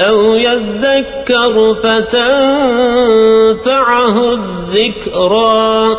أو يذكر فتنفعه الذكرى.